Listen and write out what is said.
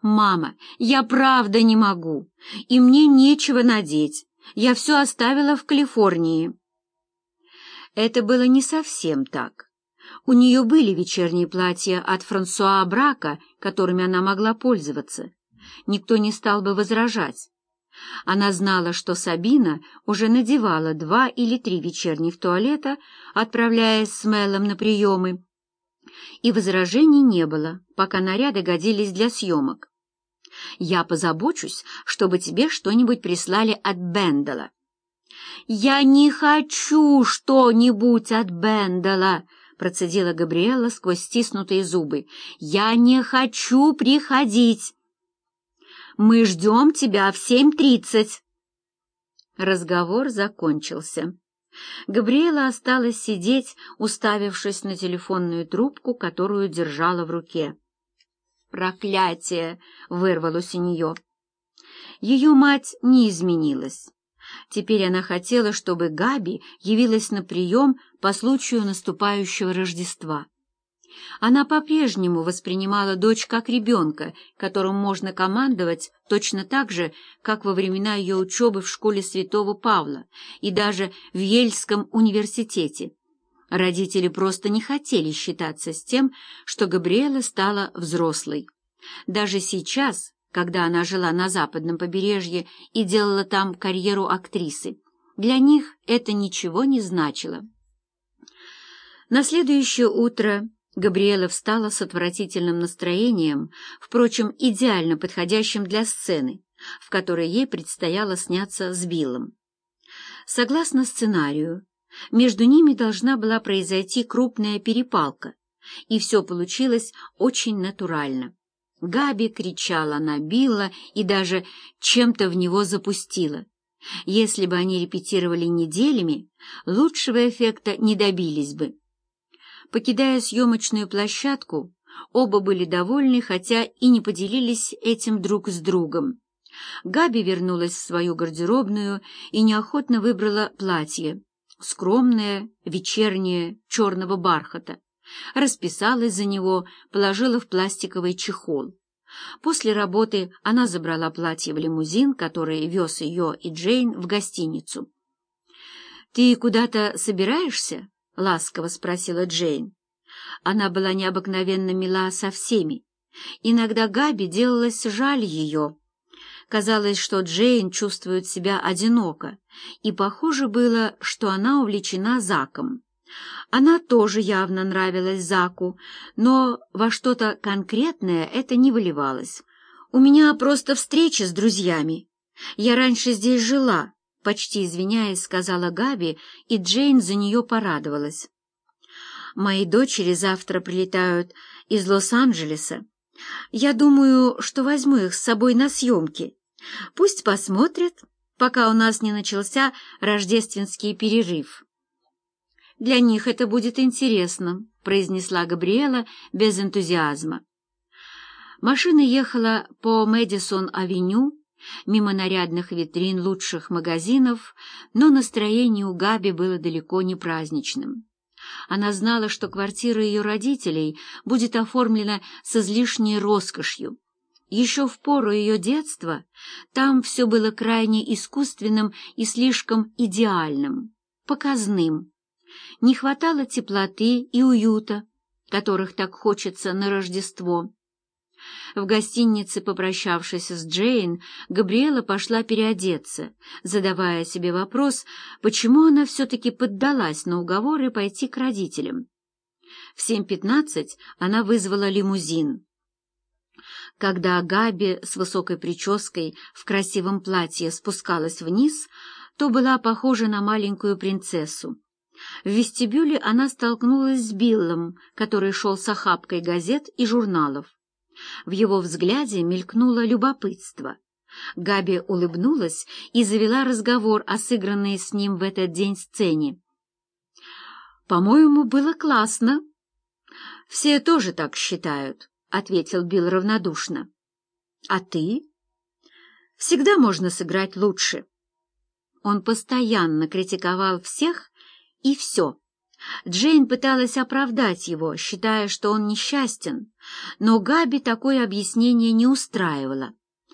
«Мама, я правда не могу, и мне нечего надеть. Я все оставила в Калифорнии». Это было не совсем так. У нее были вечерние платья от Франсуа Брака, которыми она могла пользоваться. Никто не стал бы возражать. Она знала, что Сабина уже надевала два или три вечерних туалета, отправляясь с Мелом на приемы, и возражений не было, пока наряды годились для съемок. «Я позабочусь, чтобы тебе что-нибудь прислали от Бендела». «Я не хочу что-нибудь от Бендела», — процедила Габриэла сквозь стиснутые зубы. «Я не хочу приходить». «Мы ждем тебя в семь тридцать». Разговор закончился. Габриэла осталась сидеть, уставившись на телефонную трубку, которую держала в руке. «Проклятие!» — вырвалось у нее. Ее мать не изменилась. Теперь она хотела, чтобы Габи явилась на прием по случаю наступающего Рождества. Она по-прежнему воспринимала дочь как ребенка, которым можно командовать точно так же, как во времена ее учебы в школе святого Павла и даже в Ельском университете. Родители просто не хотели считаться с тем, что Габриэла стала взрослой. Даже сейчас, когда она жила на западном побережье и делала там карьеру актрисы, для них это ничего не значило. На следующее утро Габриэла встала с отвратительным настроением, впрочем, идеально подходящим для сцены, в которой ей предстояло сняться с Биллом. Согласно сценарию, между ними должна была произойти крупная перепалка, и все получилось очень натурально. Габи кричала на Билла и даже чем-то в него запустила. Если бы они репетировали неделями, лучшего эффекта не добились бы. Покидая съемочную площадку, оба были довольны, хотя и не поделились этим друг с другом. Габи вернулась в свою гардеробную и неохотно выбрала платье, скромное, вечернее, черного бархата. Расписалась за него, положила в пластиковый чехол. После работы она забрала платье в лимузин, который вез ее и Джейн в гостиницу. «Ты куда-то собираешься?» — ласково спросила Джейн. Она была необыкновенно мила со всеми. Иногда Габи делалось жаль ее. Казалось, что Джейн чувствует себя одиноко, и похоже было, что она увлечена Заком. Она тоже явно нравилась Заку, но во что-то конкретное это не выливалось. «У меня просто встреча с друзьями. Я раньше здесь жила, Почти извиняясь, сказала Габи, и Джейн за нее порадовалась. «Мои дочери завтра прилетают из Лос-Анджелеса. Я думаю, что возьму их с собой на съемки. Пусть посмотрят, пока у нас не начался рождественский перерыв». «Для них это будет интересно», — произнесла Габриэла без энтузиазма. Машина ехала по Мэдисон-авеню, мимо нарядных витрин лучших магазинов, но настроение у Габи было далеко не праздничным. Она знала, что квартира ее родителей будет оформлена с излишней роскошью. Еще в пору ее детства там все было крайне искусственным и слишком идеальным, показным. Не хватало теплоты и уюта, которых так хочется на Рождество. В гостинице, попрощавшись с Джейн, Габриэла пошла переодеться, задавая себе вопрос, почему она все-таки поддалась на уговоры пойти к родителям. В 7.15 она вызвала лимузин. Когда Габи с высокой прической в красивом платье спускалась вниз, то была похожа на маленькую принцессу. В вестибюле она столкнулась с Биллом, который шел с охапкой газет и журналов. В его взгляде мелькнуло любопытство. Габи улыбнулась и завела разговор о сыгранной с ним в этот день сцене. «По-моему, было классно». «Все тоже так считают», — ответил Билл равнодушно. «А ты?» «Всегда можно сыграть лучше». Он постоянно критиковал всех и все, Джейн пыталась оправдать его, считая, что он несчастен, но Габи такое объяснение не устраивало.